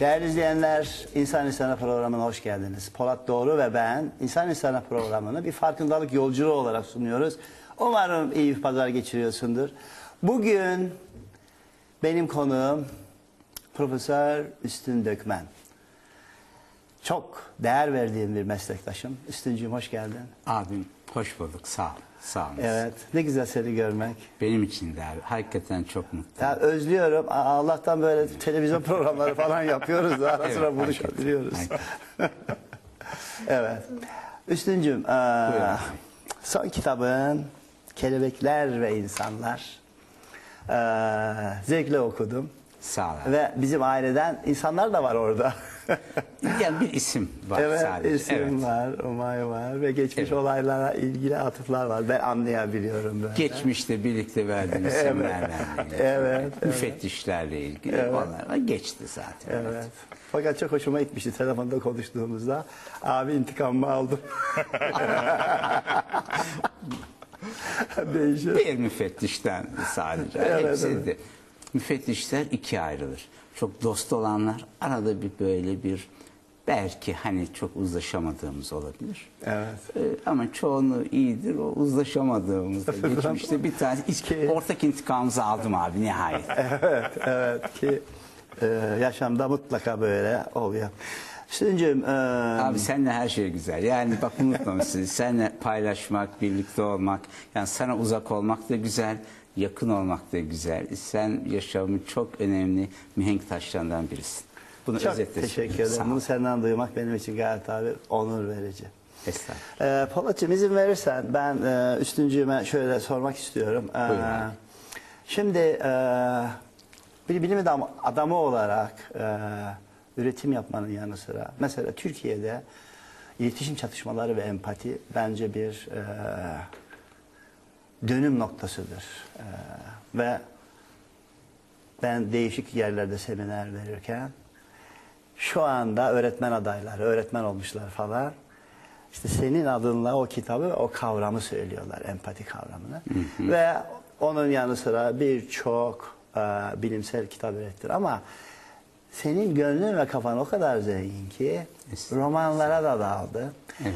Değerli izleyenler, İnsan İnsana programına hoş geldiniz. Polat Doğru ve ben İnsan İnsana programını bir farkındalık yolculuğu olarak sunuyoruz. Umarım iyi bir pazar geçiriyorsundur. Bugün benim konuğum Profesör Üstün Dökmen. Çok değer verdiğim bir meslektaşım. Üstüncüğüm hoş geldin. Abim hoş bulduk sağ ol. Sağ olun. Evet, ne güzel seni görmek. Benim için de abi. Hakikaten çok mutlu. Ya özlüyorum. Allah'tan böyle televizyon programları falan yapıyoruz da ara Evet, sıra hakikaten, buluşabiliyoruz. evet. Üstüncüm, eee, abi. son kitabın Kelebekler ve İnsanlar. Eee zevkle okudum. Sağ ol. abi. Ve bizim aileden insanlar da var orada. Yani bir isim var evet, sadece. isim evet. var, Umay var ve geçmiş Evet. olaylara ilgili atıflar var. Ben anlayabiliyorum böyle. Geçmişte birlikte verdiğimiz Evet. isimlerle ilgili. Evet, evet. Müfettişlerle ilgili. Onlar geçti zaten. Evet. Fakat çok hoşuma gitmişti telefonda konuştuğumuzda. Abi intikamımı aldım. Değişir. Bir müfettişten sadece. Evet, Hepsi evet. de. Müfettişler ikiye ayrılır. Çok dost olanlar arada bir böyle bir belki hani çok uzlaşamadığımız olabilir. Evet. Ee, ama çoğunluğu iyidir. O uzlaşamadığımızda geçmişte bir tane Ki- ortak intikamımızı aldım abi nihayet. Evet, evet ki e, yaşamda mutlaka böyle oluyor. Üstüncüğüm, e, Abi seninle her şey güzel. Yani bak unutmamışsın. seninle paylaşmak, birlikte olmak, yani sana uzak olmak da güzel, yakın olmak da güzel. Sen yaşamın çok önemli mihenk taşlarından birisin. Bunu çok özetle teşekkür ederim. Bunu senden duymak benim için gayet abi onur verici. Estağfurullah. Ee, Polatcığım izin verirsen ben e, üstüncüğüme şöyle sormak istiyorum. Ee, Buyurun şimdi e, bir bilim adamı, adamı olarak e, üretim yapmanın yanı sıra mesela Türkiye'de iletişim çatışmaları ve empati bence bir e, dönüm noktasıdır. E, ve ben değişik yerlerde seminer verirken şu anda öğretmen adayları, öğretmen olmuşlar falan. İşte senin adınla o kitabı, o kavramı söylüyorlar, empati kavramını. Ve onun yanı sıra birçok e, bilimsel kitap ürettir. Ama senin gönlün ve kafan o kadar zengin ki romanlara da daldı. Evet.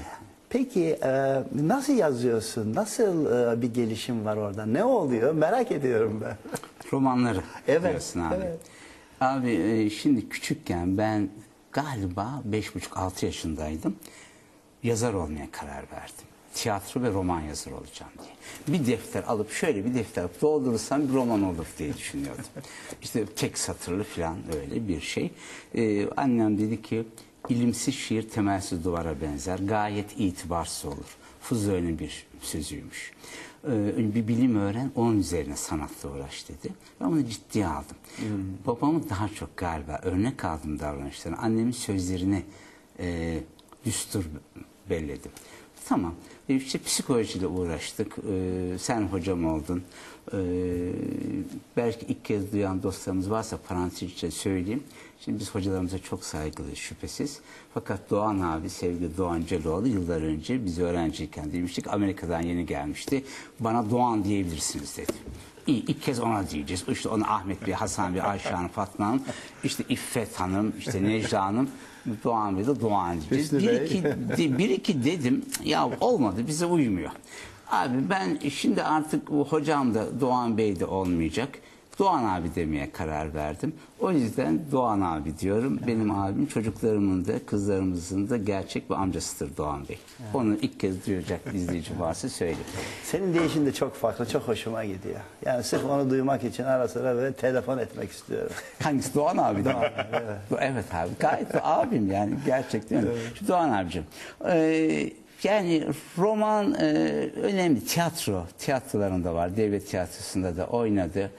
Peki e, nasıl yazıyorsun? Nasıl e, bir gelişim var orada? Ne oluyor? Merak ediyorum ben. Romanları Evet, diyorsun abi. evet. Abi e, şimdi küçükken ben galiba beş buçuk altı yaşındaydım. Yazar olmaya karar verdim. Tiyatro ve roman yazarı olacağım diye. Bir defter alıp şöyle bir defter alıp doldurursam bir roman olur diye düşünüyordum. İşte tek satırlı falan öyle bir şey. E, annem dedi ki ilimsiz şiir temelsiz duvara benzer. Gayet itibarsız olur. Fuzuli'nin bir sözüymüş. Ee, bir bilim öğren, onun üzerine sanatla uğraş dedi. Ben bunu ciddiye aldım. Babamı daha çok galiba örnek aldım davranışlarını. Annemin sözlerini e, düstur belledim. Tamam. E, işte psikolojiyle uğraştık. E, sen hocam oldun. E, belki ilk kez duyan dostlarımız varsa parantez içinde söyleyeyim. Şimdi biz hocalarımıza çok saygılıyız şüphesiz. Fakat Doğan abi, sevgili Doğan Celoğlu yıllar önce biz öğrenciyken demiştik. Amerika'dan yeni gelmişti. Bana Doğan diyebilirsiniz dedi. İyi ilk kez ona diyeceğiz. İşte ona Ahmet Bey, Hasan Bey, Ayşe Hanım, Fatma Hanım, işte İffet Hanım, işte Necla Hanım, Doğan Bey de Doğan diyeceğiz. Hüsnü Bir Bey. iki, de- bir iki dedim ya olmadı bize uymuyor. Abi ben şimdi artık bu hocam da Doğan Bey de olmayacak. Doğan abi demeye karar verdim. O yüzden Doğan abi diyorum. Benim abim çocuklarımın da kızlarımızın da gerçek bir amcasıdır Doğan Bey. Onu ilk kez duyacak izleyici varsa söyleyeyim. Senin deyişin de çok farklı, çok hoşuma gidiyor. Yani sırf onu duymak için ara sıra böyle telefon etmek istiyorum. Hangisi Doğan abi değil mi? evet. abi gayet de abim yani gerçekten. Şu Doğan abicim. Ee, yani roman e, önemli. Tiyatro, tiyatrolarında var. Devlet tiyatrosunda da oynadı.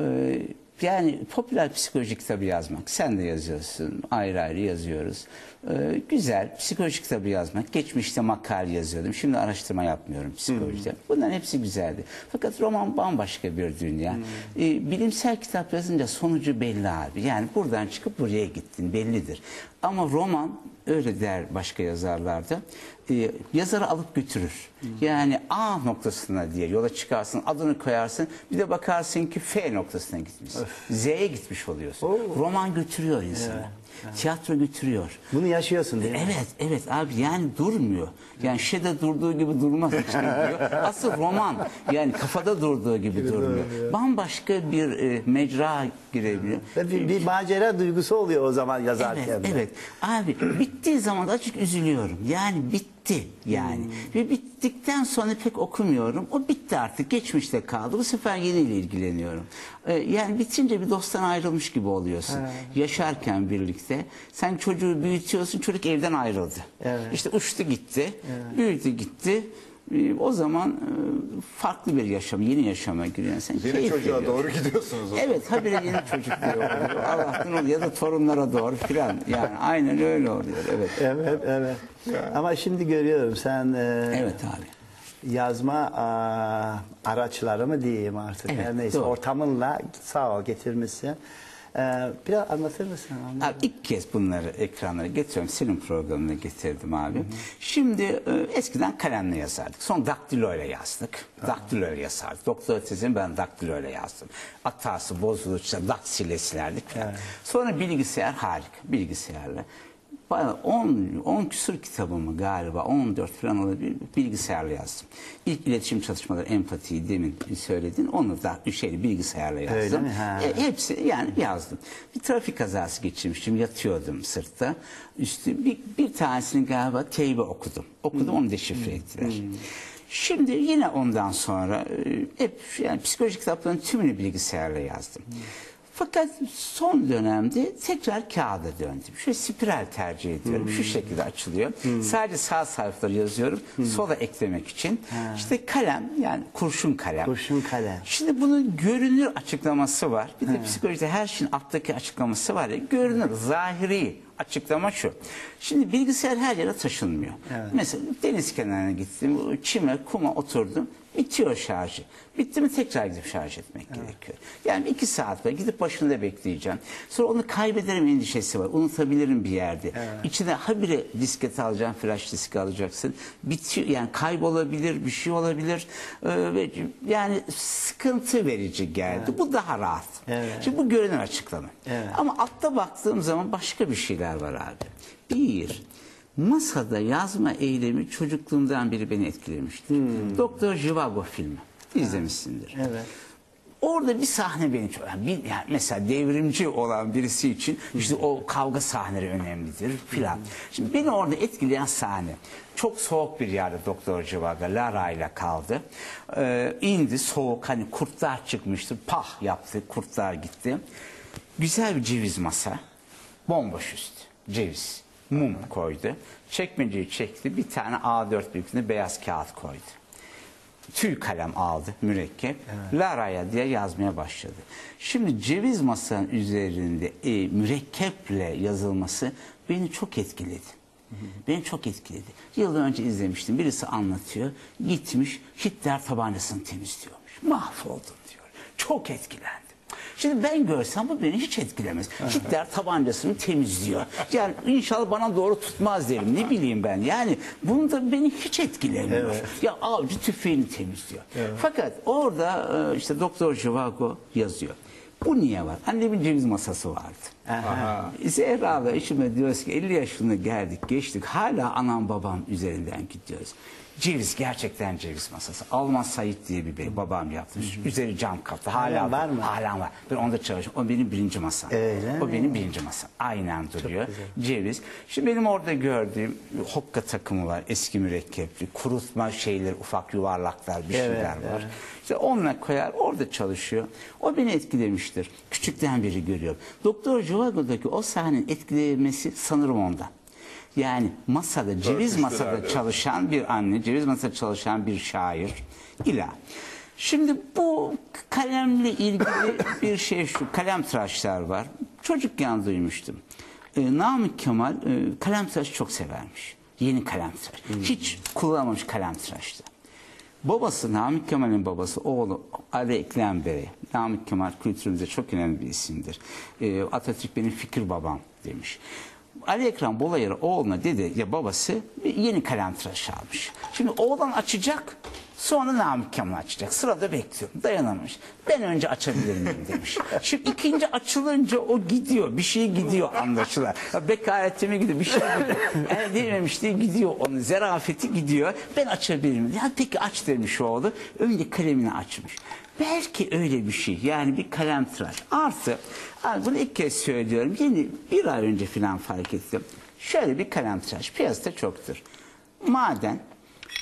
Ee, yani popüler psikoloji kitabı yazmak. Sen de yazıyorsun. Ayrı ayrı yazıyoruz. Ee, güzel. Psikoloji kitabı yazmak. Geçmişte makale yazıyordum. Şimdi araştırma yapmıyorum psikolojide. Bunların hepsi güzeldi. Fakat roman bambaşka bir dünya. Ee, bilimsel kitap yazınca sonucu belli abi. Yani buradan çıkıp buraya gittin bellidir. Ama roman öyle der başka yazarlarda. E, yazarı alıp götürür. Yani A noktasına diye yola çıkarsın, adını koyarsın. Bir de bakarsın ki F noktasına gitmiş. Z'ye gitmiş oluyorsun. Roman götürüyor insanı. Tiyatro götürüyor. Bunu yaşıyorsun değil mi? Evet, evet abi yani durmuyor. Yani şeyde durduğu gibi durmaz işte diyor. Asıl roman yani kafada durduğu gibi durmuyor. Bambaşka bir e, mecra girebiliyor. Bir, bir macera duygusu oluyor o zaman yazarken. Evet, de. evet. Abi bittiği zaman da açık üzülüyorum. Yani bitti yani. Ve bittikten sonra pek okumuyorum. O bitti artık. Geçmişte kaldı. Bu sefer yeniyle ilgileniyorum. Ee, yani bitince bir dosttan ayrılmış gibi oluyorsun. Yaşarken birlikte. Sen çocuğu büyütüyorsun. Çocuk evden ayrıldı. Evet. İşte uçtu gitti. Büyüdü gitti. Ee, O zaman e, farklı bir yaşam, yeni yaşama giriyorsun. Sen Yeni keyif çocuğa veriyorsun. doğru gidiyorsunuz. o. Evet habire yeni çocuk diyor. Allah'tan oluyor. Ya da torunlara doğru filan. Yani aynen öyle oluyor. Evet. Evet, evet. Ama şimdi görüyorum sen e, Evet abi. yazma a, araçları mı diyeyim artık Evet, her neyse doğru. ortamınla sağ ol getirmişsin. E, biraz anlatır mısın? Anlat. Abi ilk kez bunları ekranlara getiriyorum. Senin programına getirdim abi. Şimdi e, eskiden kalemle yazardık. Sonra daktilo ile yazdık. Daktilo ile yazardık. Doktora tezimi ben daktilo ile yazdım. Hatası bozulursa daktile silerdik. falan. Sonra bilgisayar harika. Bilgisayarla. Bayağı 10, 10 küsur kitabımı galiba 14 falan olabilir bilgisayarla yazdım. İlk iletişim çalışmaları empatiyi demin söyledin onu da şeyli bilgisayarla yazdım. Öyle mi? Ha. E, hepsi yani yazdım. Bir trafik kazası geçirmiştim. Yatıyordum sırtta. Üstü bir, bir tanesini galiba teybe okudum. Okudum onu deşifre ettiler. Şimdi yine ondan sonra e, hep yani psikolojik kitapların tümünü bilgisayarla yazdım. Fakat son dönemde tekrar kağıda döndüm. Şöyle spiral tercih ediyorum. Şu şekilde açılıyor. Sadece sağ sayfaları yazıyorum. Sola eklemek için. İşte kalem yani kurşun kalem. Kurşun kalem. Şimdi bunun görünür açıklaması var. Bir de psikolojide her şeyin alttaki açıklaması var ya. Görünür, zahiri açıklama şu. Şimdi bilgisayar her yere taşınmıyor. Mesela deniz kenarına gittim, çime, kuma oturdum. Bitiyor şarjı. Bitti mi tekrar gidip şarj etmek gerekiyor. Yani iki saat var. Gidip başında bekleyeceğim. Sonra onu kaybederim endişesi var. Unutabilirim bir yerde. İçine habire disket alacaksın, flash diski alacaksın. Bitiyor. Yani kaybolabilir, bir şey olabilir. Ee, yani sıkıntı verici geldi. Bu daha rahat. Evet. Şimdi bu görünür açıklama. Evet. Ama altta baktığım zaman başka bir şeyler var abi. Bir, masada yazma eylemi çocukluğumdan beri beni etkilemiştir. Doktor Jivago filmi. İzlemişsindir. Evet. Orada bir sahne beni çok... Yani bir, yani mesela devrimci olan birisi için işte o kavga sahneleri önemlidir filan. Şimdi beni orada etkileyen sahne. Çok soğuk bir yerde Doktor Civaga Lara ile kaldı. Ee, indi soğuk hani kurtlar çıkmıştı. Pah yaptı kurtlar gitti. Güzel bir ceviz masa. Bomboş üstü. Ceviz. Mum koydu. Çekmeceyi çekti. Bir tane A4 büyüklüğünde beyaz kağıt koydu tüy kalem aldı mürekkep. Lara'ya diye yazmaya başladı. Şimdi ceviz masanın üzerinde e, mürekkeple yazılması beni çok etkiledi. Beni çok etkiledi. Yıllar önce izlemiştim. Birisi anlatıyor. Gitmiş Hitler tabancasını temizliyormuş. Mahvoldum diyor. Çok etkilendim. Şimdi ben görsem bu beni hiç etkilemez. Hitler tabancasını temizliyor. Yani inşallah bana doğru tutmaz derim. Ne bileyim ben. Yani bunu da beni hiç etkilemiyor. Ya avcı tüfeğini temizliyor. Fakat orada e, işte Doktor Jivago yazıyor. Bu niye var? Annemin ceviz masası vardı. Aha. Zehra ve eşime diyoruz ki 50 yaşını geldik geçtik hala anam babam üzerinden gidiyoruz. Ceviz gerçekten ceviz masası. Alman Sait diye bir bey babam yapmış. Üzeri cam kaplı. Hala Halen var mı? Hala var. Ben onda çalışıyorum. O benim birinci masam. Öyle o mi? benim birinci masam. Aynen duruyor. Ceviz. Şimdi benim orada gördüğüm hokka takımı var. Eski mürekkepli. Kurutma şeyler, ufak yuvarlaklar bir Evet, şeyler var. evet. İşte onunla koyar orada çalışıyor. O beni etkilemiştir. Küçükten beri görüyorum. Doktor Jivago'daki o sahnenin etkilemesi sanırım ondan. Yani masada, ceviz masada çalışan bir anne, ceviz masada çalışan bir şair. İla. Şimdi bu kalemle ilgili bir şey şu, kalem tıraşlar var. Çocukken duymuştum. Ee, Namık Kemal e, kalem tıraşı çok severmiş. Yeni kalem tıraş. Hiç kullanmamış kalem tıraştı. Babası Namık Kemal'in babası oğlu Ali Ekrem Bey. Namık Kemal kültürümüzde çok önemli bir isimdir. Ee, Atatürk benim fikir babam demiş. Ali Ekrem Bolayarı oğluna dedi ya babası bir yeni kalem tıraş almış. Şimdi oğlan açacak sonra Namık Kemal açacak. Sırada bekliyorum dayanamamış. Ben önce açabilir miyim demiş. Şimdi ikinci açılınca o gidiyor. Bir şey gidiyor anlaşılan. Ya Bekaretime gidiyor bir şey gidiyor. Edilmemiş diye gidiyor onun. Zerafeti gidiyor. Ben açabilir miyim? Ya peki aç demiş oğlu. Önce kalemini açmış. Belki öyle bir şey. Yani bir kalem tıraş. Artı bunu ilk kez söylüyorum. Yeni bir ay önce falan fark ettim. Şöyle bir kalem tıraş. Piyasada çoktur. Maden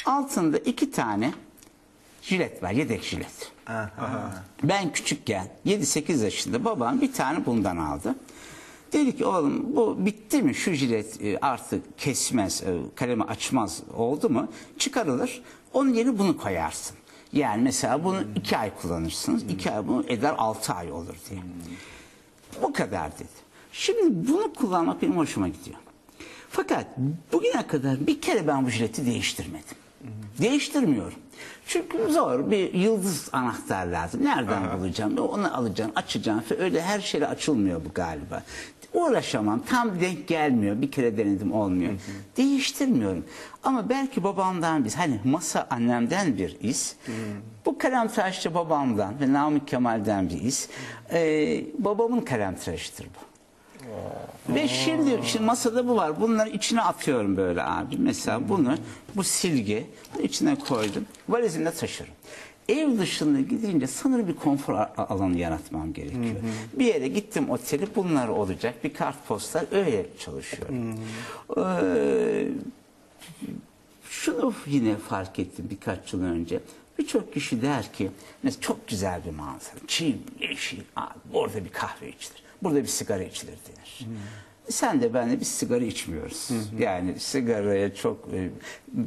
altında iki tane jilet var. Yedek jilet. Ben küçükken 7-8 yaşında babam bir tane bundan aldı. Dedi ki oğlum bu bitti mi şu jilet e, artık kesmez, e, kalemi açmaz oldu mu çıkarılır. Onun yerine bunu koyarsın. Yani mesela bunu iki ay kullanırsınız. iki ay bunu eder altı ay olur diye. Bu kadar dedi. Şimdi bunu kullanmak benim hoşuma gidiyor. Fakat bugüne kadar bir kere ben bu jileti değiştirmedim. Değiştirmiyorum. Çünkü zor bir yıldız anahtar lazım. Nereden bulacağım? Onu alacağım, açacağım. Öyle her şeyle açılmıyor bu galiba. Uğraşamam. Tam denk gelmiyor. Bir kere denedim olmuyor. Değiştirmiyorum. Ama belki babamdan biz hani masa annemden bir iz. Bu kalem tıraşçı babamdan ve Namık Kemal'den bir iz. Ee, babamın kalem tıraşıdır bu. Ve şimdi, şimdi masada bu var. Bunları içine atıyorum böyle abi. Mesela bunu, bu silgi içine koydum. Valizimde taşırım. Ev dışında gidince sanırım bir konfor alanı yaratmam gerekiyor. Bir yere gittim oteli bunlar olacak. Bir kartpostal öyle çalışıyorum. Ee, şunu yine fark ettim birkaç yıl önce. Birçok kişi der ki mesela çok güzel bir manzara. Çiğ, yeşil, abi, orada bir kahve içilir. Burada bir sigara içilir denir. Sen de ben de biz sigara içmiyoruz. Yani sigaraya çok e,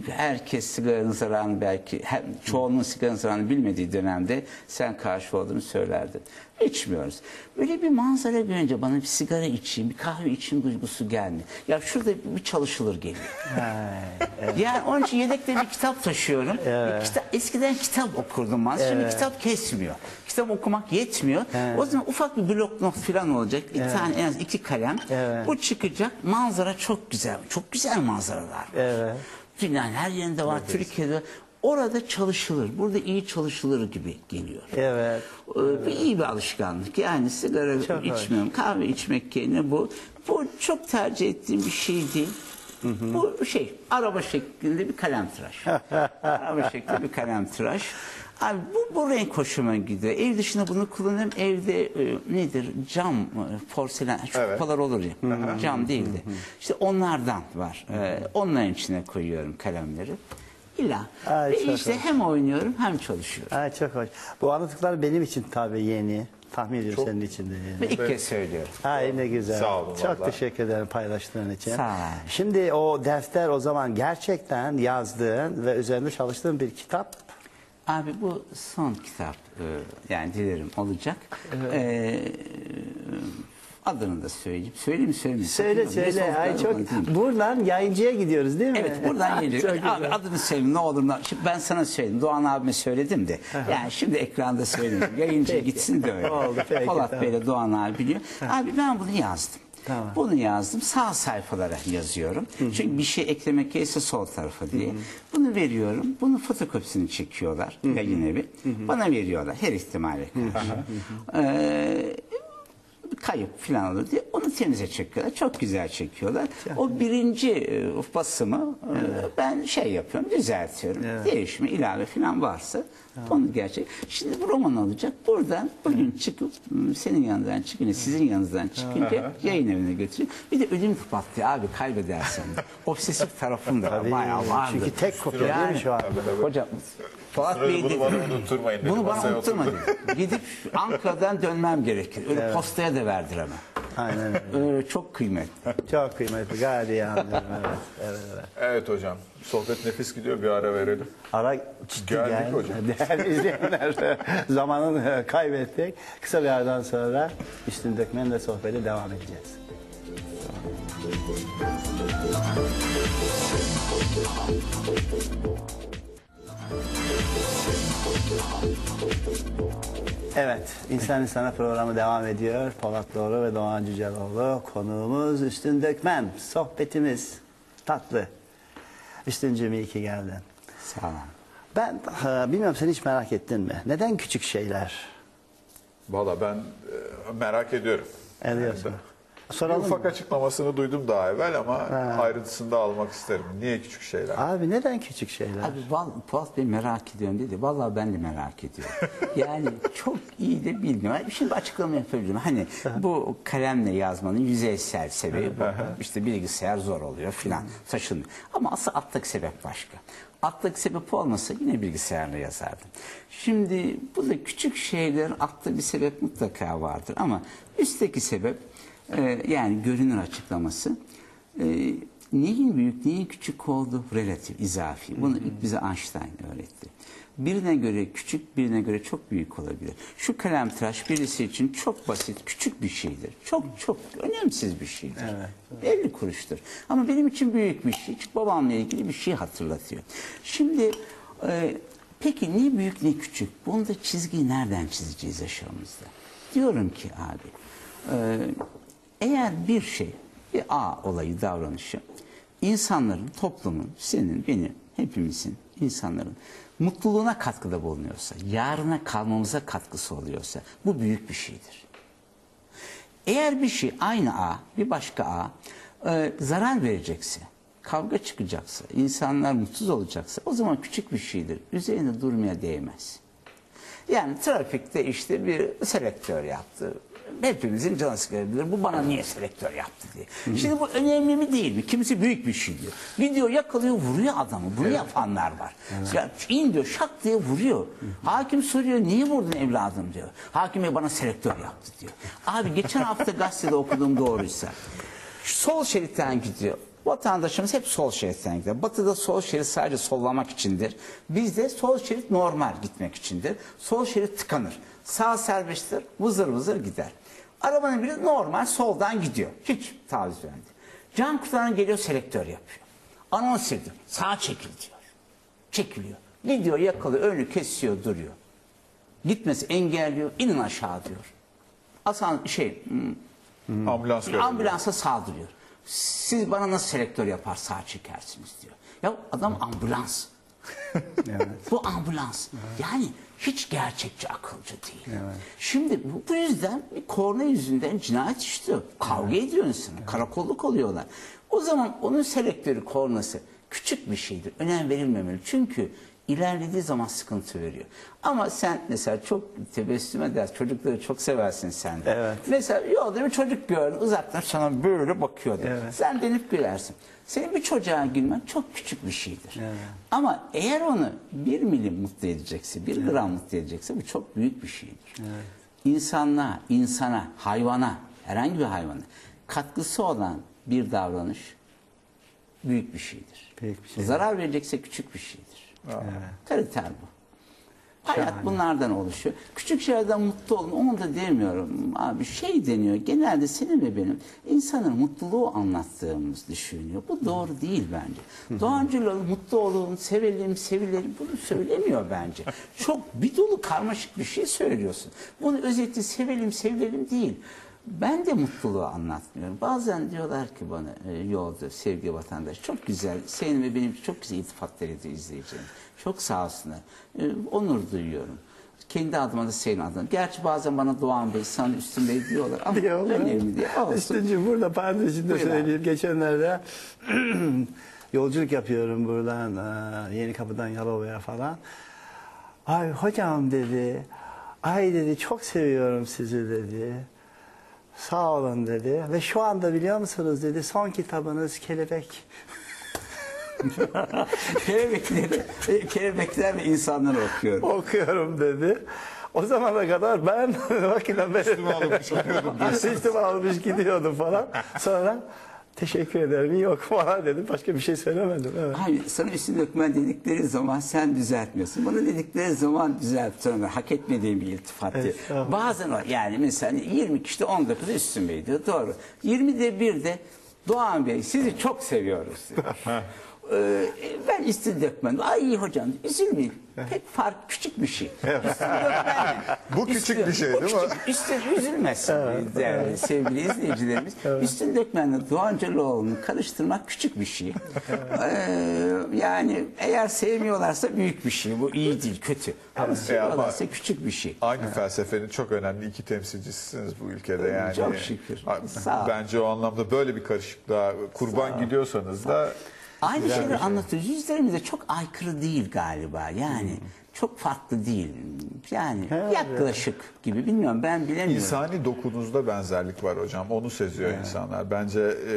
herkes sigaranın zararını belki hem çoğunun sigaranın zararını bilmediği dönemde sen karşı olduğunu söylerdin. İçmiyoruz. Böyle bir manzara görünce bana bir sigara içeyim, bir kahve içeyim duygusu gelmiyor. Ya şurada bir çalışılır geliyor. Yani onun için yedekte bir kitap taşıyorum. Bir kitap, eskiden kitap okurdum ben. Şimdi kitap kesmiyor. Kitap okumak yetmiyor. O zaman ufak bir blok not falan olacak. Bir tane en az iki kalem. Evet. Bu çıkacak. Manzara çok güzel. Çok güzel manzaralar var. Evet. Dünyanın her yerinde var. Türkiye'de orada çalışılır. Burada iyi çalışılır gibi geliyor. Evet. Ee, Bir iyi bir alışkanlık. Yani sigara Çok hoş. içmiyorum. Kahve içmek yerine bu. Bu çok tercih ettiğim bir şey değil. Bu şey araba şeklinde bir kalem tıraş. araba şeklinde bir kalem tıraş. Abi bu, bu renk hoşuma gidiyor. Ev dışında bunu kullanırım. Evde e, nedir? Cam, e, porselen, şu Evet. kupalar olur ya. Cam değildi. İşte onlardan var. E, onların içine koyuyorum kalemleri. İlla. Ay, Ve çok işte hoş. hem oynuyorum hem çalışıyorum. Ay çok hoş. Bu anlattıklar benim için tabii yeni. Tahmin ediyorum senin için de yeni. Ve ilk kez söylüyorum. Ay ne güzel. Sağ olun Çok vallahi. teşekkür ederim paylaştığın için. Sağ ol. Şimdi o defter o zaman gerçekten yazdığın ve üzerinde çalıştığın bir kitap. Abi bu son kitap e, yani dilerim olacak. E, adını da söyleyeyim. Söyleyeyim mi söyleyeyim mi? Söyle Sakın- söyle. Neyse, Ay çok mi? buradan yayıncıya gidiyoruz değil mi? Evet buradan geliyor. Abi adını söyleyeyim ne olur. ne- Şimdi ben sana söyledim. Doğan abime söyledim de. Yani şimdi ekranda söyleyeyim. Yayıncıya gitsin de öyle. Oldu, peki, Polat tamam. Bey'le Doğan abi biliyor. Abi ben bunu yazdım. Tamam. Bunu yazdım. Sağ sayfalara yazıyorum. Çünkü bir şey eklemek gerekirse sol tarafa diye. Bunu veriyorum. Bunun fotokopisini çekiyorlar yayın evi. Bana veriyorlar her ihtimale karşı. Ee, kayıp falan olur diye onu temize çekiyorlar. Çok güzel çekiyorlar. O birinci e, basımı e, ben şey yapıyorum, düzeltiyorum. Değişme, ilave falan varsa onu gerçek. Şimdi bu roman olacak. Buradan bugün çıkıp m, senin yanından çıkınca, sizin yanınızdan çıkınca yayın evine götürüyor. Bir de ödüm patlıyor abi kaybedersen. Obsesif tarafım da var. Bayağı vardı. Çünkü tek kopya değil mi şu an? Hocam Fuat Bey Bunu bana unutturmayın dedi. bunu bana Masaya unutturma oturdu. dedi. Gidip Ankara'dan dönmem gerekir. Öyle postaya da verdiremem. Aynen öyle. Ee, çok kıymetli. Çok kıymetli. Gayet iyi anlıyorum. Evet, evet, evet. Evet hocam. Sohbet nefis gidiyor. Bir ara verelim. Ara ciddi Geldik gel. hocam. Değerli izleyenler zamanını kaybettik. Kısa bir aradan sonra üstün dökmenle sohbete devam edeceğiz. Evet, İnsan İnsana programı devam ediyor. Polat Doğru ve Doğan Cüceloğlu. Konuğumuz Üstün Dökmen. Sohbetimiz tatlı. Üstüncüğüm iyi ki geldin. Sağ olun. Ben e, bilmiyorum sen hiç merak ettin mi? Neden küçük şeyler? Valla ben e, merak ediyorum. Ediyorsun. Yani bir Soralım ufak mı? açıklamasını duydum daha evvel ama ayrıntısını da almak isterim. Niye küçük şeyler? Abi neden küçük şeyler? Abi val, Fuat Bey merak ediyorum dedi. Vallahi ben de merak ediyorum. Yani çok iyi de bilmiyorum. Şimdi açıklama yapabilirim. Hani bu kalemle yazmanın yüzeysel sebebi bu. İşte bilgisayar zor oluyor filan taşınıyor. Ama asıl alttaki sebep başka. Alttaki sebep olmasa yine bilgisayarla yazardım. Şimdi bu da küçük şeylerin altta bir sebep mutlaka vardır. Ama üstteki sebep e, yani görünür açıklaması e, neyin büyük neyin küçük olduğu relatif, izafi. Bunu ilk bize Einstein öğretti. Birine göre küçük, birine göre çok büyük olabilir. Şu kalemtıraş birisi için çok basit, küçük bir şeydir. Çok çok önemsiz bir şeydir. 50 kuruştur. Ama benim için büyük bir şey. Çünkü babamla ilgili bir şey hatırlatıyor. Şimdi e, peki ne büyük ne küçük? Bunda çizgiyi nereden çizeceğiz yaşamımızda? Diyorum ki abi, e, eğer bir şey, bir A olayı, davranışı, insanların, toplumun, senin, benim, hepimizin, insanların mutluluğuna katkıda bulunuyorsa, yarına kalmamıza katkısı oluyorsa bu büyük bir şeydir. Eğer bir şey aynı A, bir başka A e, zarar verecekse, kavga çıkacaksa, insanlar mutsuz olacaksa o zaman küçük bir şeydir. Üzerinde durmaya değmez. Yani trafikte işte bir selektör yaptı. Hepimizin canı sıkılabilir. Bu bana niye selektör yaptı diye. Şimdi bu önemli mi değil mi? Kimisi büyük bir şey diyor. Gidiyor yakalıyor vuruyor adamı. Bunu yapanlar var. Ya in diyor şak diye vuruyor. Hakim soruyor niye vurdun evladım diyor. Hakim Bey bana selektör yaptı diyor. Abi geçen hafta gazetede okuduğum doğruysa. Sol şeritten gidiyor. Vatandaşımız hep sol şeritten gider. Batı'da sol şerit sadece sollamak içindir. Bizde sol şerit normal gitmek içindir. Sol şerit tıkanır. Sağ serbesttir. Vızır vızır gider. Arabanın biri normal soldan gidiyor. Hiç taviz vermedi. Can kurtaran geliyor selektör yapıyor. Anons ediyor. Sağa çekil diyor. Çekiliyor. Gidiyor yakalıyor önü kesiyor duruyor. Gitmesi engelliyor. inin aşağı diyor. Asan şey hmm, ambulansa saldırıyor. Siz bana nasıl selektör yapar sağ çekersiniz diyor. Ya adam ambulans. Bu ambulans. Yani hiç gerçekçi akılcı değil. Şimdi bu, bu yüzden bir korna yüzünden cinayet işliyor. Kavga ediyor insan. Karakolluk oluyorlar. O zaman onun selektörü kornası küçük bir şeydir. Önem verilmemeli. Çünkü ilerlediği zaman sıkıntı veriyor. Ama sen mesela çok tebessüm eder, çocukları çok seversin sen de. Evet. Mesela yolda bir çocuk gördün uzaktan sana böyle bakıyordu. Evet. Sen denip gülersin. Senin bir çocuğa gülmen çok küçük bir şeydir. Ama eğer onu bir milim mutlu edecekse, bir gram mutlu edecekse bu çok büyük bir şeydir. İnsanlığa, insana, hayvana, herhangi bir hayvana katkısı olan bir davranış büyük bir şeydir. Büyük bir şey. Zarar verecekse küçük bir şeydir. Kriter bu. Hayat Şahane. bunlardan oluşuyor. Küçük şeylerden mutlu olun onu da demiyorum. Abi şey deniyor genelde senin ve benim insanın mutluluğu anlattığımız düşünüyor. Bu doğru değil bence. Doğancılar mutlu olun, sevelim, sevilelim bunu söylemiyor bence. Çok bir dolu karmaşık bir şey söylüyorsun. Bunu özeti sevelim, sevilelim değil. Ben de mutluluğu anlatmıyorum. Bazen diyorlar ki bana e, yolda sevgili vatandaş çok güzel, senin ve benim çok güzel iltifatlar ediyor izleyeceğim. Çok sağ olsunlar. E, onur duyuyorum. Kendi adıma da senin adına. Gerçi bazen bana Doğan Bey, sana Üstün Bey diyorlar ama Diyorlar. önemli değil. Olsun. Üstüncü burada parantez içinde Buyur söyleyeyim. Geçenlerde yolculuk yapıyorum buradan e, Yeni Kapı'dan Yalova'ya falan. Ay hocam dedi. Ay dedi çok seviyorum sizi dedi. Sağ olun dedi. Ve şu anda biliyor musunuz dedi son kitabınız Kelebek. Kelebekleri, kelebekler ve insanları okuyorum. okuyorum dedi. O zamana kadar ben makine Üstüme gidiyordum. Üstüme almış gidiyordum falan. Sonra teşekkür ederim yok falan dedim. Başka bir şey söylemedim. Evet. Hayır, sana üstün dökmen dedikleri zaman sen düzeltmiyorsun. Bana dedikleri zaman düzeltiyorum. Hak etmediğim bir iltifat diye. Estağfurullah. Bazen o yani mesela 20 kişide 19 üstün bey diyor. Doğru. 20'de bir de Doğan Bey sizi çok seviyoruz diyor. Ee, ben dökmen. Ay iyi hocam üzülmeyin. Pek fark küçük bir şey. Bu küçük bir şey değil mi? küçük- Üstün üzülmesin değerli sevgili izleyicilerimiz. Üstün dökmenle Doğan Caloğlu'nu karıştırmak küçük bir şey. Ee, yani eğer sevmiyorlarsa büyük bir şey. Bu iyi değil, kötü. Ama seviyorlarsa küçük bir şey. Aynı felsefenin çok önemli iki temsilcisisiniz bu ülkede yani. Çok şükür. Sağ ol. Bence o anlamda böyle bir karışıklığa kurban gidiyorsanız da Aynı şeyleri anlatıyoruz. Yüzlerimize çok aykırı değil galiba. Yani çok farklı değil. Yani yaklaşık gibi bilmiyorum ben bilemiyorum. insani dokunuzda benzerlik var hocam. Onu seziyor insanlar. Bence e,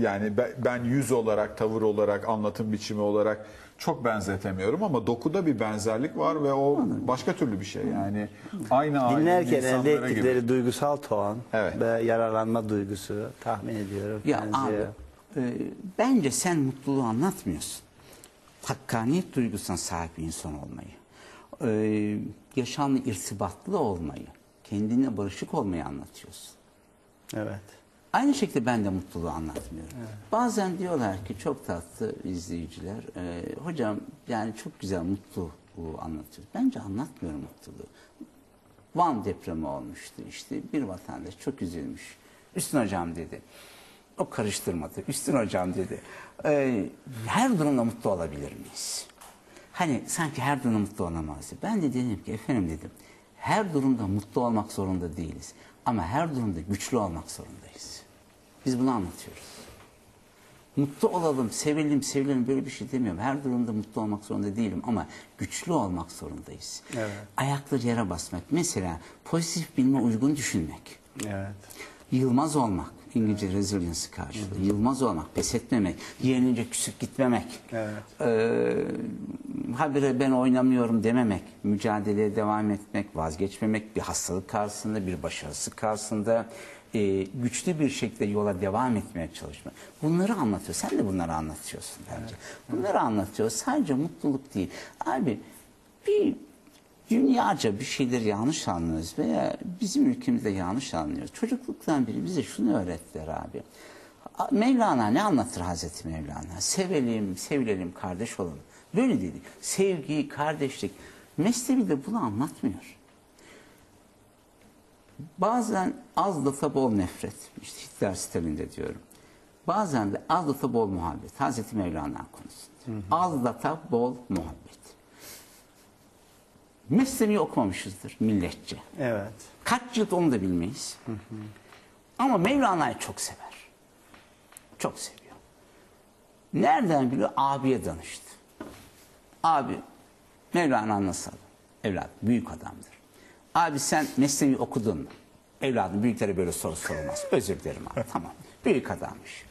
yani ben, yüz olarak, tavır olarak, anlatım biçimi olarak çok benzetemiyorum ama dokuda bir benzerlik var ve o başka türlü bir şey. Yani aynı Dinlerken elde insanlara gibi. ettikleri duygusal ton Evet. ve yararlanma duygusu tahmin ediyorum. Ya benziyor. abi e, bence sen mutluluğu anlatmıyorsun. Hakkaniyet duygusuna sahip bir insan olmayı. E, yaşamla irtibatlı olmayı. Kendine barışık olmayı anlatıyorsun. Evet. Aynı şekilde ben de mutluluğu anlatmıyorum. Bazen diyorlar ki çok tatlı izleyiciler, e, hocam yani çok güzel mutluluğu anlatıyor. Bence anlatmıyorum mutluluğu. Van depremi olmuştu işte bir vatandaş çok üzülmüş. Üstün hocam dedi. O karıştırmadı. Üstün hocam dedi. "e, her durumda mutlu olabilir miyiz? Hani sanki her durumda mutlu olamaz. Ben de dedim ki efendim dedim. Her durumda mutlu olmak zorunda değiliz. Ama her durumda güçlü olmak zorundayız. Biz bunu anlatıyoruz. Mutlu olalım, sevelim, sevilelim böyle bir şey demiyorum. Her durumda mutlu olmak zorunda değilim ama güçlü olmak zorundayız. Evet. Ayakları yere basmak. Mesela pozitif bilme uygun düşünmek. Evet. Yılmaz olmak. İngilizce resilience karşılığı. Yılmaz olmak, pes etmemek, yenilince küsüp gitmemek. Evet. Ee, habire ben oynamıyorum dememek, mücadeleye devam etmek, vazgeçmemek, bir hastalık karşısında, bir başarısı karşısında e, güçlü bir şekilde yola devam etmeye çalışmak. Bunları anlatıyor. Sen de bunları anlatıyorsun bence. Bunları anlatıyor. Sadece mutluluk değil. Abi bir dünyaca bir şeyleri yanlış anlıyoruz veya bizim ülkemizde yanlış anlıyoruz. Çocukluktan beri bize şunu öğrettiler abi. Mevlana ne anlatır Hazreti Mevlana? Sevelim, sevilelim, kardeş olalım. Böyle dedi. Sevgi, kardeşlik. Mesnevi de bunu anlatmıyor. Bazen az lafta bol nefret. İşte Hitler stilinde diyorum. Bazen de az lafta bol muhabbet. Hazreti Mevlana konusunda. Az lafta bol muhabbet. Mesnevi okumamışızdır milletçe. Evet. Kaç yıl onu da bilmeyiz. Ama Mevlana'yı çok sever. Çok seviyor. Nereden biliyor? Abiye danıştı. Abi Mevlana nasıl? Evlat büyük adamdır. Abi sen mesleği okudun mu? Evladım büyüklere böyle soru sorulmaz. Özür dilerim abi tamam. Büyük adammış.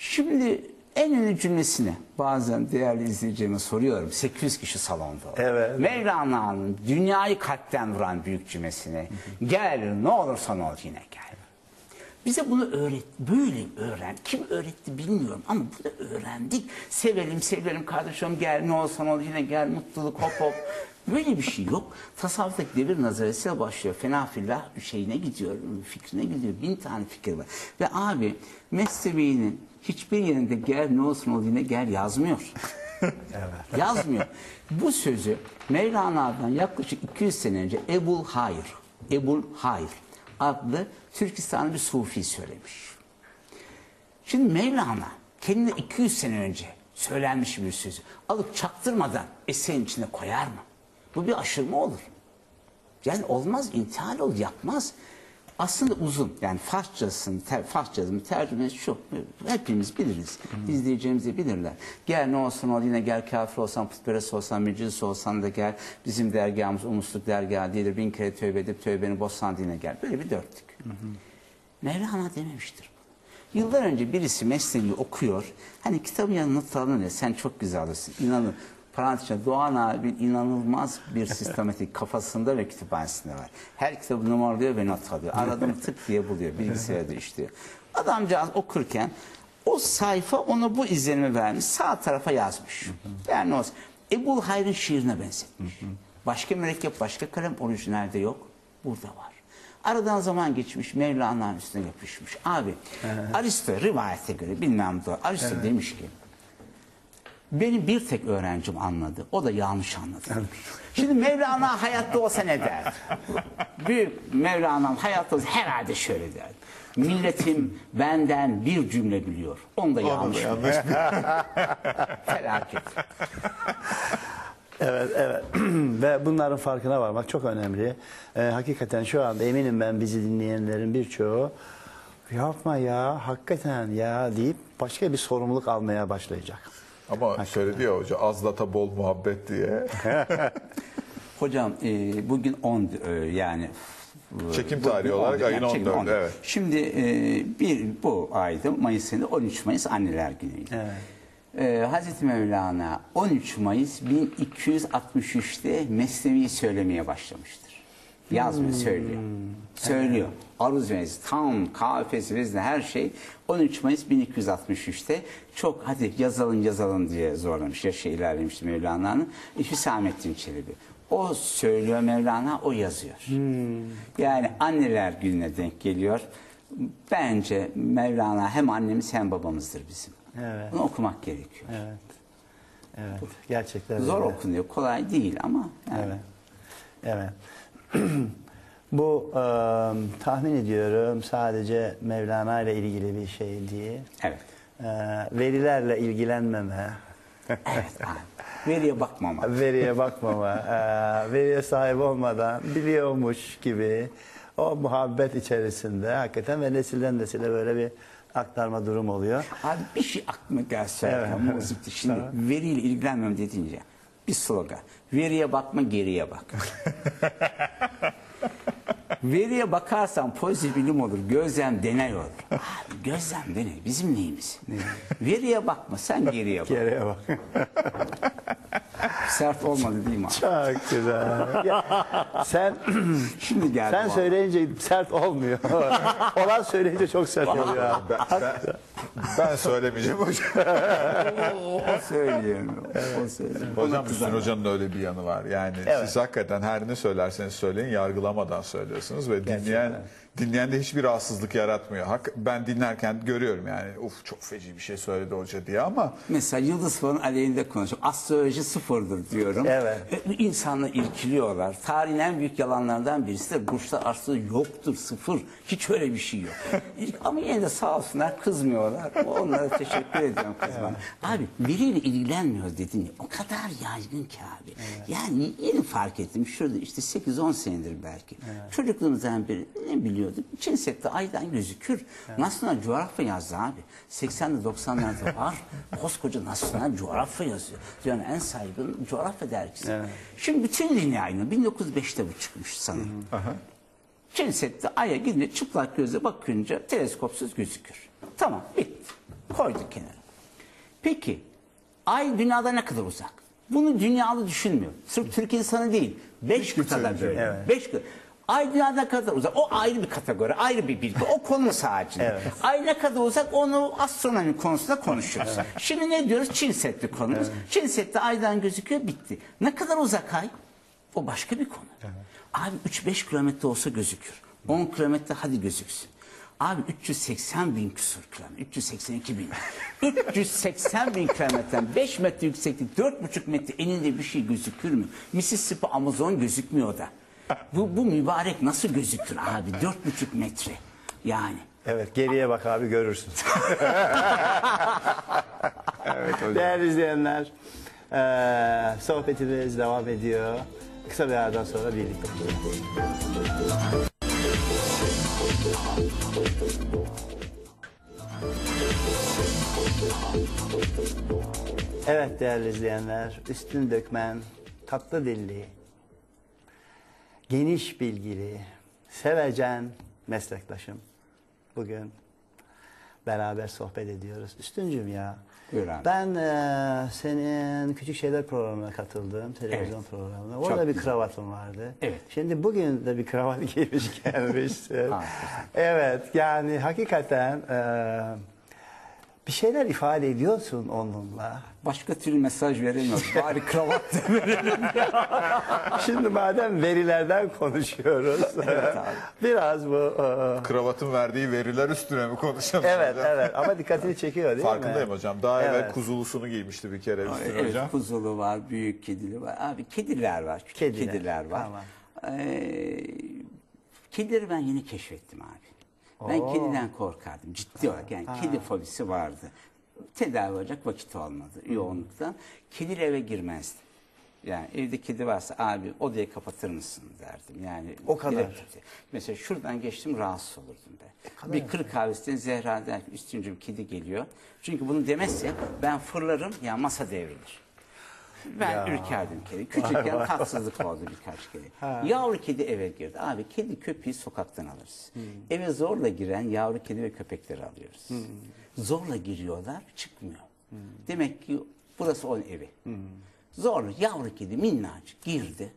Şimdi en ünlü cümlesini bazen değerli izleyicilerime soruyorum. 800 kişi salonda. Evet. Mevlana'nın dünyayı kalpten vuran büyük cümlesini. Gel ne olursan ol yine gel. Bize bunu öğret, böyle öğren. Kim öğretti bilmiyorum ama bunu öğrendik. Sevelim, sevelim kardeşim gel ne olsan ol yine gel mutluluk hop hop. Böyle bir şey yok. Tasavvuftaki devir nazaresiyle başlıyor. Fena fillah şeyine gidiyor, fikrine gidiyor. Bin tane fikir var. Ve abi Mesnevi'nin hiçbir yerinde gel ne olsun ol yine gel yazmıyor. Yazmıyor. Bu sözü Mevlana'dan yaklaşık 200 sene önce Ebul Hayr, Ebul Hayr adlı Türkistanlı bir sufi söylemiş. Şimdi Mevlana kendine 200 sene önce söylenmiş bir sözü alıp çaktırmadan eserin içine koyar mı? Bu bir aşırma olur. Yani olmaz, intihal olur, yapmaz. Aslında uzun. Yani Farsçasının, ter, Farsçasının tercümesi şu. Hepimiz biliriz. İzleyeceğimiz de bilirler. Gel ne olsun ol yine gel kafir olsan, putperest olsan, meclis olsan da gel. Bizim dergahımız umusluk dergahı değildir. Bin kere tövbe edip tövbeni bozsan dine gel. Böyle bir dörtlük. Mevlana dememiştir. Yıllar önce birisi mesleğini okuyor. Hani kitabın yanına not alınır sen çok güzel alırsın. İnanın parantezine Doğan abi inanılmaz bir sistematik kafasında ve kütüphanesinde var. Her kitabı numaralıyor ve not alıyor. Aradım tık diye buluyor. Bilgisayarda işliyor. Adamcağız okurken o sayfa ona bu izlenimi vermiş. Sağ tarafa yazmış. Yani olsun. Ebul Hayr'ın şiirine benzetmiş. Başka mürekkep, başka kalem orijinalde yok. Burada var. Aradan zaman geçmiş Mevlana'nın üstüne yapışmış. Abi Aristo rivayete göre bilmem doğru. Aristo demiş ki Benim bir tek öğrencim anladı. O da yanlış anladı. Şimdi Mevlana hayatta olsa ne derdi? Büyük Mevlana'm hayatta olsa herhalde şöyle derdi. Milletim benden bir cümle biliyor. Onu da yanlış. yanlış Felaket. Evet, evet. Ve bunların farkına varmak çok önemli. Ee, hakikaten şu anda eminim ben bizi dinleyenlerin birçoğu yapma ya, hakikaten ya deyip başka bir sorumluluk almaya başlayacak. Ama söyledi ya hoca az data bol muhabbet diye. Hocam e, bugün 10 e, yani Çekim bu- tarihi bu olarak ayın çekim 14'ü, on. evet. Şimdi e, bir bu ayda Mayıs ayında 13 Mayıs Anneler Günü'ydü. Evet. E, Hazreti Mevlana 13 Mayıs 1263'te Mesnevi'yi söylemeye başlamıştır. Yazmıyor, söylüyor. Söylüyor. Aruz vezn, tam, kafesi, vezn, her şey 13 Mayıs 1263'te çok hadi yazalım yazalım diye zorlamış. Yaşı ilerlemişti Mevlana'nın. E, Hüsamettin Çelebi. O söylüyor Mevlana, o yazıyor. Yani anneler gününe denk geliyor. Bence Mevlana hem annemiz hem babamızdır bizim. Evet. Bunu okumak gerekiyor. Evet. Evet. Gerçekten Zor öyle. okunuyor, kolay değil ama yani Evet. Evet. Bu e, tahmin ediyorum sadece Mevlana ile ilgili bir şey değil. evet. E, verilerle ilgilenmeme, Evet. Veriye bakmama. veriye bakmama, e, veriye sahip olmadan biliyormuş gibi o muhabbet içerisinde hakikaten ve nesilden nesile böyle bir aktarma durum oluyor. Abi bir şey aklıma gelse Evet. Şimdi veriyle ilgilenmem dediğince bir slogan. Veriye bakma geriye bak. Veriye bakarsan pozitif bilim olur. Gözlem deney olur. Abi gözlem deney bizim neyimiz? Veriye bakma sen geriye bak. Geriye bak. Sert olmadı değil mi abi? Çok güzel. Ya, sen Şimdi geldi sen söyleyince sert olmuyor. Olan söyleyince çok sert oluyor. abi. ben, ben, ben söylemeyeceğim hocam. O, o söyleyemiyor. O söyleyemiyor. Hocam Hüsnü Hoca'nın öyle bir yanı var. Yani Evet. siz hakikaten her ne söylerseniz söyleyin yargılamadan söylüyorsunuz ve dinleyen dinleyen de hiçbir rahatsızlık yaratmıyor. Hak, ben dinlerken görüyorum yani uf çok feci bir şey söyledi hoca diye ama Mesela yıldız falan aleyhinde konuşuyor. Astroloji sıfırdır diyorum. Evet. E, İnsanlar irkiliyorlar. Tarihin en büyük yalanlardan birisi de burçta astroloji yoktur, sıfır. Hiç öyle bir şey yok. Ama yine de sağ olsunlar, kızmıyorlar. Onlara teşekkür ediyorum kızmana. Abi veriyle ilgilenmiyoruz dedin ya. O kadar yaygın ki abi. Yani yeni fark ettim. Şurada işte 8-10 senedir belki. Çocukluğumuzdan beri ne biliyorduk? Çin Seddi aydan gözükür. Nasyonel coğrafya yazdı abi. 80'li 90'larda var. Koskoca nasyonel coğrafya yazıyor. Dünyanın en saygın coğrafya dergisi. Şimdi bütün dünya aynı. 1905'te bu çıkmış sanırım. Çin Seddi Ay'a gidince çıplak gözle bakınca teleskopsuz gözükür. Tamam bitti. Koyduk kenara. Peki Ay dünyada ne kadar uzak? Bunu dünyalı düşünmüyor. Sırf Türk insanı değil. Beş kıtada böyle. Evet. Beş kıta. Ay dünyada ne kadar uzak? O ayrı bir kategori, ayrı bir bilgi. O konu sadece. Evet. Ay ne kadar uzak onu astronomi konusunda konuşuyoruz. Şimdi ne diyoruz? Çin Seddi konumuz. Çin Seddi aydan gözüküyor bitti. Ne kadar uzak ay? O başka bir konu. Abi 3-5 kilometre olsa gözükür. 10 kilometre hadi gözüksün. Abi 380 bin küsur kilometre. 382 bin. 380 bin kilometreden 5 metre yükseklik 4,5 metre eninde bir şey gözükür mü? Mississippi Amazon gözükmüyor da. Bu, bu mübarek nasıl gözükür abi? 4,5 metre. Yani. Evet geriye bak abi görürsün. Değerli izleyenler eee sohbetimiz devam ediyor. Kısa bir aradan sonra birlikte olacağız. Evet değerli izleyenler, üstün dökmen, tatlı dilli, geniş bilgili, sevecen meslektaşım. Bugün beraber sohbet ediyoruz. Üstüncüm ya. Buyur abi. Ben eee, senin Küçük Şeyler programına katıldım, televizyon Evet. programına. Çok Orada bir güzel. kravatım vardı. Evet. Şimdi bugün de bir kravat giymiş gelmişsin. Evet, yani hakikaten eee, bir şeyler ifade ediyorsun onunla. Başka türlü mesaj veremiyoruz. Bari kravat da verelim. Şimdi madem verilerden konuşuyoruz. biraz bu... e, Kravatın verdiği veriler üstüne mi konuşalım? Evet hocam? evet ama dikkatini çekiyor değil mi? Farkındayım hocam. Daha evvel Evet. kuzulusunu giymişti bir kere üstüne evet, hocam. kuzulu var, büyük kedili var. Abi kediler var, Kediler, kediler, var. tamam. Ee, kedileri ben yeni keşfettim abi. Ben Oo. kediden korkardım ciddi olarak. Yani kedi fobisi vardı. Tedavi olacak vakit olmadı yoğunluktan. Kediyle eve girmezdim. Yani evde kedi varsa abi odayı kapatır mısın derdim. Yani O kadar. direkt- Mesela şuradan geçtim rahatsız olurdum ben. Bir kır kahvesinden Zehra der üstüncüm kedi geliyor. Çünkü bunu demezse ben fırlarım ya masa devrilir. Ben ürkerdim kedi. Küçükken tatsızlık oldu birkaç kere. Yavru kedi eve girdi. Abi kedi köpeği sokaktan alırız. Eve zorla giren yavru kedi ve köpekleri alıyoruz. Zorla giriyorlar çıkmıyor. Demek ki burası onun evi. Zorla yavru kedi minnacık girdi.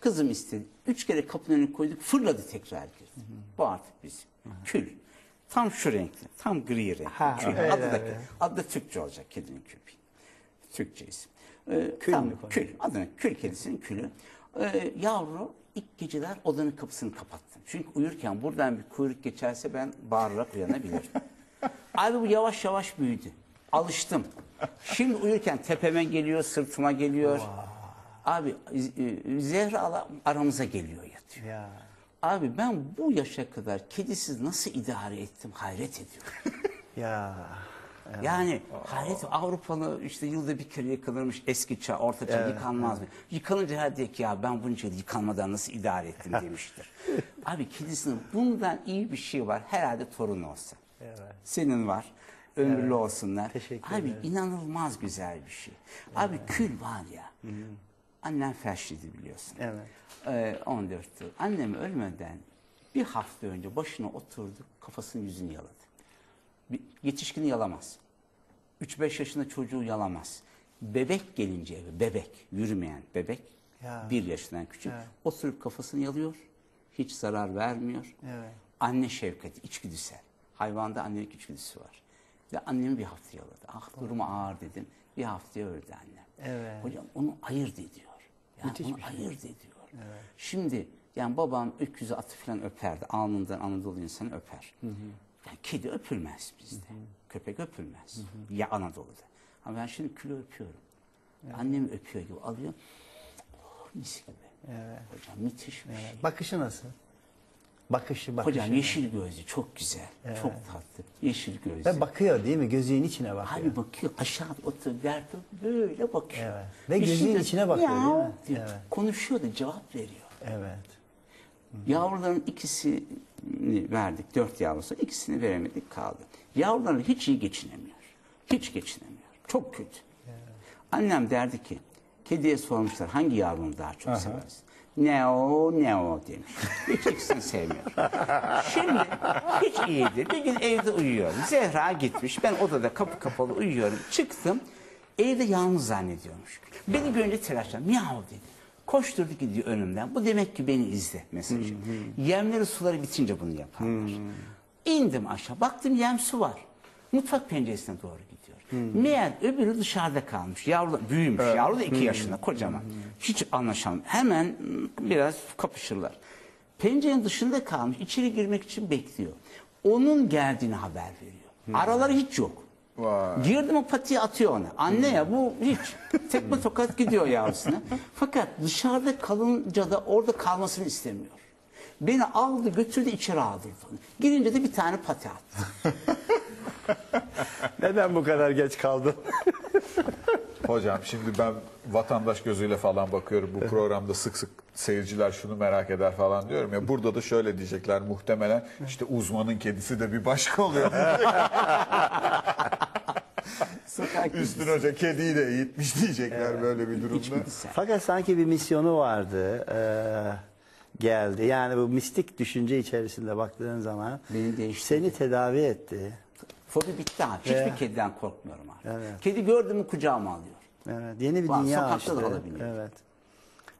Kızım istedi. Üç kere kapının önüne koyduk fırladı tekrar girdi. Bu artık bizim. Kül. Tam şu renkte. Tam gri renk. Ha, Kül. Adı da, adı da Türkçe olacak kedinin köpeği. Türkçe isim. Ee, Kül tam, mü? Kül. Adına kül kedisinin külü. Ee, yavru ilk geceler odanın kapısını kapattım. Çünkü uyurken buradan bir kuyruk geçerse ben bağırarak uyanabilirim. Abi bu yavaş yavaş büyüdü. Alıştım. Şimdi uyurken tepeme geliyor, sırtıma geliyor. Abi e, Zehra ala- aramıza geliyor yatıyor. Ya. Abi ben bu yaşa kadar kedisiz nasıl idare ettim hayret ediyorum. Ya. Yani hayret Avrupalı işte yılda bir kere yıkanırmış eski çağ, orta çağ yıkanmaz mı? Yıkanınca her ki ya ben bunca yıl yıkanmadan nasıl idare ettim demiştir. Abi kedisinin bundan iyi bir şey var herhalde torun olsa. Evet. Senin var. Ömürlü olsunlar. Teşekkür Abi ederim. inanılmaz güzel bir şey. Abi kül var ya. Annem felçliydi biliyorsun. Evet. Ee, 14 yıl. Annem ölmeden bir hafta önce başına oturdu, kafasını yüzünü yaladı. Bir, yetişkini yalamaz. 3-5 yaşında çocuğu yalamaz. Bebek gelince eve, bebek, yürümeyen bebek, Ya. bir yaşından küçük, Evet. oturup kafasını yalıyor, hiç zarar vermiyor. Evet. Anne şefkati, içgüdüsel. Hayvanda annelik içgüdüsü var. Ve annemi bir hafta yaladı. Ah durumu ağır dedim. Bir haftaya öldü annem. Evet. Hocam onu ayırt ediyor. Yani Müthiş onu şey. ayırt ediyor. Şimdi yani babam öküzü atı falan öperdi. Alnından Anadolu insanı öper. Yani kedi öpülmez bizde. Köpek öpülmez. Ya Anadolu'da. Ama ben şimdi külü öpüyorum. Annemi öpüyor gibi alıyorum. Oh, mis gibi. Evet. Hocam müthiş bir şey. Bakışı nasıl? Bakışı bakışı. Hocam yeşil gözlü çok güzel. Çok tatlı. Yeşil gözlü. Ve bakıyor değil mi? Gözünün içine bakıyor. Abi bakıyor aşağı otur derdi böyle bakıyor. Evet. Ve gözünün de içine bakıyor, değil mi? Evet. Konuşuyor da cevap veriyor. Evet. Yavruların ikisini verdik. Dört yavrusu. ikisini veremedik kaldı. Yavruların hiç iyi geçinemiyor. Hiç geçinemiyor. Çok kötü. Annem derdi ki kediye sormuşlar hangi yavrunu daha çok seversin? Neo, Neo demiş. Hiç ikisini sevmiyor. Şimdi hiç iyidir. Bir gün evde uyuyorum. Zehra gitmiş. Ben odada kapı kapalı uyuyorum. Çıktım. Evde yalnız zannediyormuş. Beni görünce telaşlandı. Miyav dedi. Koşturdu gidiyor önümden. Bu demek ki beni izle mesajı. Yemleri suları bitince bunu yaparlar. İndim aşağı. Baktım yem su var. Mutfak penceresine doğru gidiyor. Meğer öbürü dışarıda kalmış. Yavru büyümüş. Yavru da iki yaşında kocaman. Hiç anlaşamam. Hemen biraz kapışırlar. Pencerenin dışında kalmış. içeri girmek için bekliyor. Onun geldiğini haber veriyor. Araları hiç yok. Vay. Girdim o patiyi atıyor ona. Anne ya bu hiç. Tekme tokat gidiyor yavrusuna. Fakat dışarıda kalınca da orada kalmasını istemiyor. Beni aldı götürdü içeri aldırdı. Girince de bir tane pati attı. Neden bu kadar geç kaldın? Hocam şimdi ben vatandaş gözüyle falan bakıyorum. Bu programda sık sık seyirciler şunu merak eder falan diyorum ya. Burada da şöyle diyecekler muhtemelen işte uzmanın kedisi de bir başka oluyor. Sokak Üstün Hoca kediyi de eğitmiş diyecekler böyle bir durumda. Fakat sanki bir misyonu vardı. eee, geldi. Yani bu mistik düşünce içerisinde baktığın zaman Beni değiştirdi. seni tedavi etti. Fobi bitti abi. Hiçbir Evet. kediden korkmuyorum artık. Evet. Kedi gördüm mü kucağıma alıyor. Evet, yeni bir Var, dünya sokakta açtı. da alabiliyor. Evet.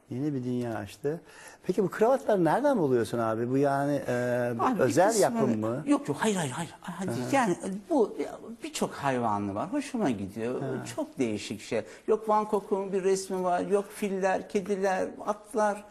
Yeni bir dünya açtı. Peki bu kravatları nereden buluyorsun abi? Bu yani eee, Abi bir özel kısmı- yapım mı? Yok yok hayır hayır hayır. Hadi, yani bu birçok hayvanlı var. Hoşuma gidiyor. Çok değişik şey. Yok Van Gogh'un bir resmi var. Yok filler, kediler, atlar,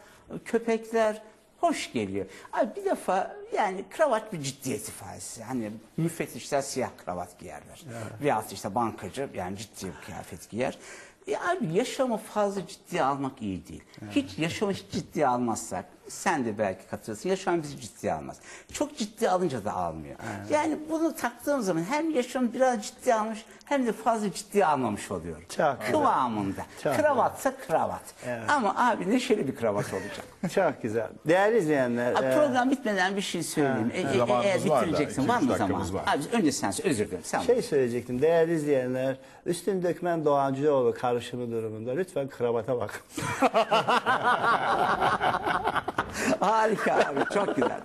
köpekler. Hoş geliyor. Abi bir defa yani kravat bir ciddiyet ifadesi. Hani müfettişler siyah kravat giyerler. Veyahut işte bankacı yani ciddi bir kıyafet giyer. Ya abi yaşamı fazla ciddiye almak iyi değil. Hiç yaşamı hiç ciddiye almazsak sen de belki katılırsın. Yaşam bizi ciddiye almaz. Çok ciddiye alınca da almıyor. Yani bunu taktığım zaman hem yaşamı biraz ciddiye almış hem de fazla ciddiye almamış oluyorum. Çok güzel. Kıvamında. Çok Kravatsa kravat. Ama abi neşeli bir kravat olacak. Çok güzel. Değerli izleyenler. Abi e, program bitmeden bir şey söyleyeyim. E, e, Zamanımız eğer var da, bitireceksin iki, var üç mı zaman? var. Abi önce sen söyle. Özür dilerim. Sen Şey söyleyecektim. Değerli izleyenler, Üstün Dökmen Doğancıoğlu karışımı durumunda lütfen kravata bak. Harika abi. Çok güzel.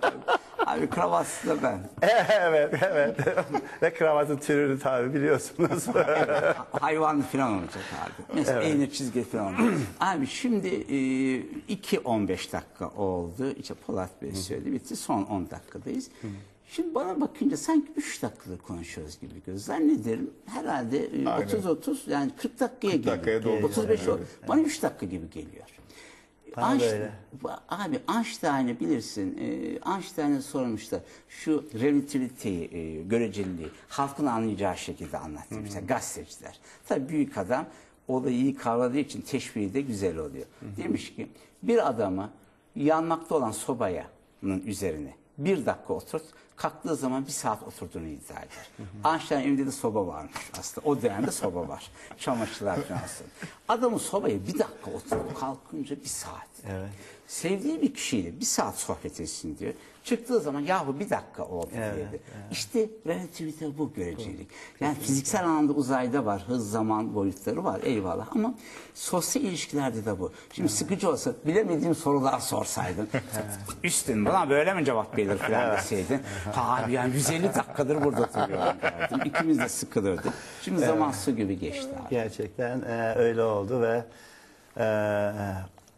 Abi kravatsız da ben. evet, evet. Ve kravatın türünü tabi biliyorsunuz. Hayvan falan olacak abi. Mesela eğne çizgi falan olacak. abi şimdi e, 2-15 dakika oldu. İşte Polat Bey söyledi bitti. Son 10 dakikadayız. Şimdi bana bakınca sanki 3 dakikadır konuşuyoruz gibi gözüküyor. Zannederim herhalde e, Aynen. 30-30 yani 40 dakikaya 40 dakikaya geliyor. doldu. 35 Evet, oldu. Bana 3 dakika gibi geliyor. Bana Einstein- öyle. Ba- Abi Einstein'ı bilirsin. E, Einstein'a sormuşlar. Şu relativiteyi, e, göreceliliği halkın anlayacağı şekilde anlatıyor. Mesela gazeteciler. Tabii büyük adam olayı iyi kavradığı için teşbihi de güzel oluyor. Demiş ki bir adamı yanmakta olan sobanın üzerine bir dakika oturt, kalktığı zaman bir saat oturduğunu iddia eder. Einstein evinde de soba varmış aslında. O dönemde soba var. Çamaşırlar falan. Adamın sobaya bir dakika oturup kalkınca bir saat. Evet. Sevdiği bir kişiyle bir saat sohbet etsin diyor. Çıktığı zaman yahu bir dakika oldu dedi. İşte relativite bu görecelilik. Yani fiziksel anlamda uzayda var. Hız, zaman boyutları var. Eyvallah. Ama sosyal ilişkilerde de bu. Şimdi sıkıcı olsa bilemediğim sorular sorsaydın. Üstün buna böyle mi cevap verir falan deseydin. Abi yani 150 dakikadır burada duruyorum derdim. İkimiz de sıkılırdık. Şimdi zaman su gibi geçti abi. Gerçekten e, öyle oldu ve e,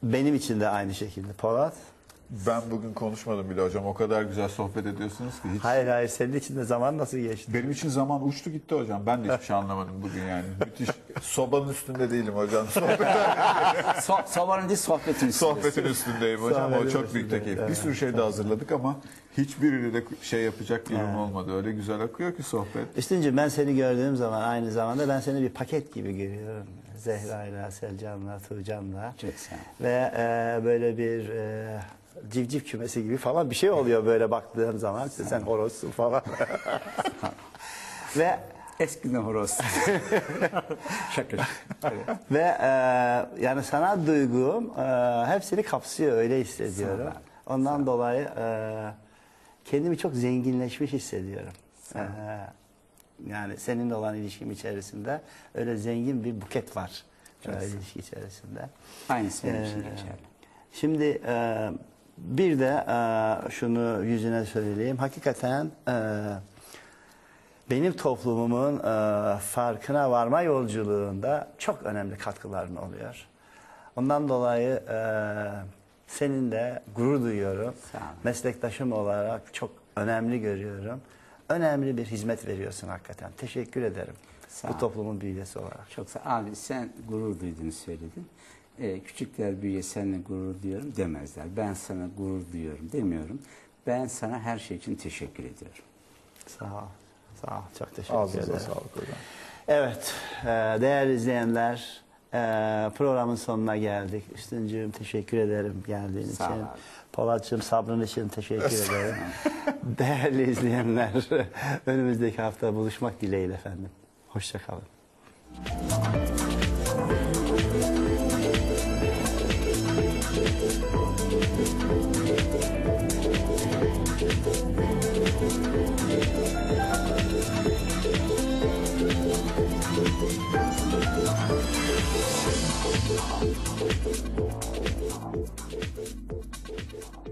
benim için de aynı şekilde Polat. Ben bugün konuşmadım bile hocam. O kadar güzel sohbet ediyorsunuz ki. Hiç... Hayır hayır senin için de zaman nasıl geçti? Benim için zaman uçtu gitti hocam. Ben de hiçbir şey anlamadım bugün yani. Müthiş. Sobanın üstünde değilim hocam. Sohbet, So sobanın değil sohbetin üstündesin. sohbetin üstündeyim hocam. O Sohbetin çok büyük de üstünde, keyif. Bir sürü şey de hazırladık ama hiçbirini de şey yapacak durum olmadı. Öyle güzel akıyor ki sohbet. Üstüncü ben seni gördüğüm zaman aynı zamanda ben seni bir paket gibi görüyorum. Zehra'yla, Selcan'la, Tuğcan'la. Ve e, böyle bir e, civciv kümesi gibi falan bir şey oluyor böyle baktığım zaman. İşte sen horozsun falan. ve Eskiden horoz. Şaka. Evet. ve e, yani sanat duygum e, hepsini kapsıyor öyle hissediyorum. Ondan dolayı e, kendimi çok zenginleşmiş hissediyorum. E, yani seninle olan ilişkim içerisinde öyle zengin bir buket var. e, ilişki içerisinde. Aynısı benim için Ee, geçerli. Şimdi e, bir de e, şunu yüzüne söyleyeyim. Hakikaten e, benim toplumumun e, farkına varma yolculuğunda çok önemli katkıların oluyor. Ondan dolayı e, seninle gurur duyuyorum. Meslektaşım olarak çok önemli görüyorum. Önemli bir hizmet veriyorsun hakikaten. Teşekkür ederim. Sağ Bu toplumun bir üyesi olarak. Çok sağ Abi sen gurur duyduğunu söyledin. Ee, küçükler büyüye seninle gurur duyuyorum demezler. Ben sana gurur duyuyorum demiyorum. Ben sana her şey için teşekkür ediyorum. Sağ ol. Sağ ol. Çok teşekkür Ağzınıza ederim. sağlık hocam. Evet, e, değerli izleyenler, ee, programın sonuna geldik. Üstüncüğüm teşekkür ederim geldiğin Sağ için. Polat'cığım sabrın için teşekkür ederim. Değerli izleyenler önümüzdeki hafta buluşmak dileğiyle efendim. Hoşçakalın. Thank Thank you.